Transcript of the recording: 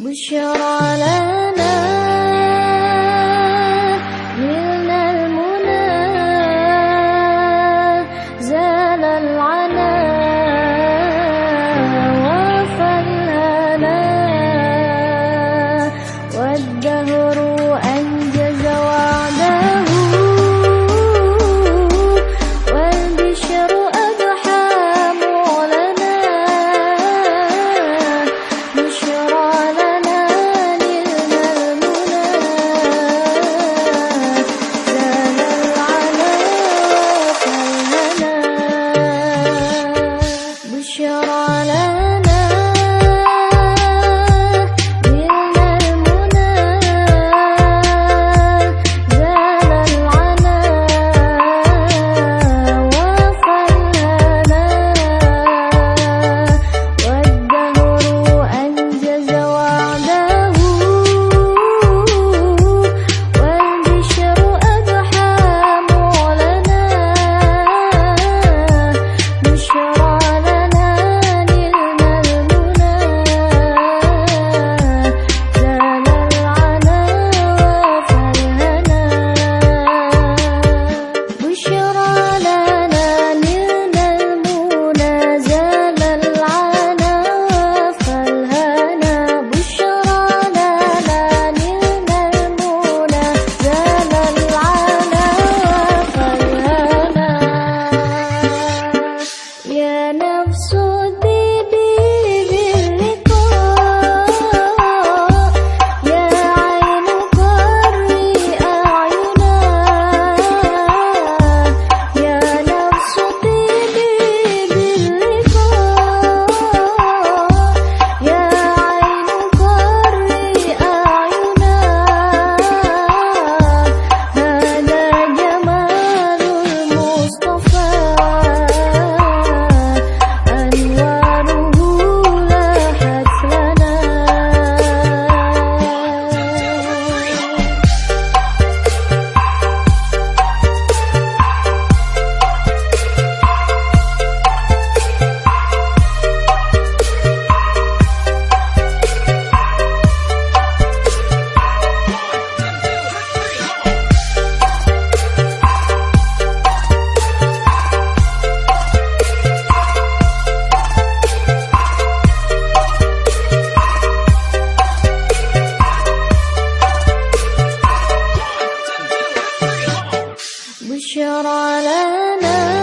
بشرى لنا بشرى لنا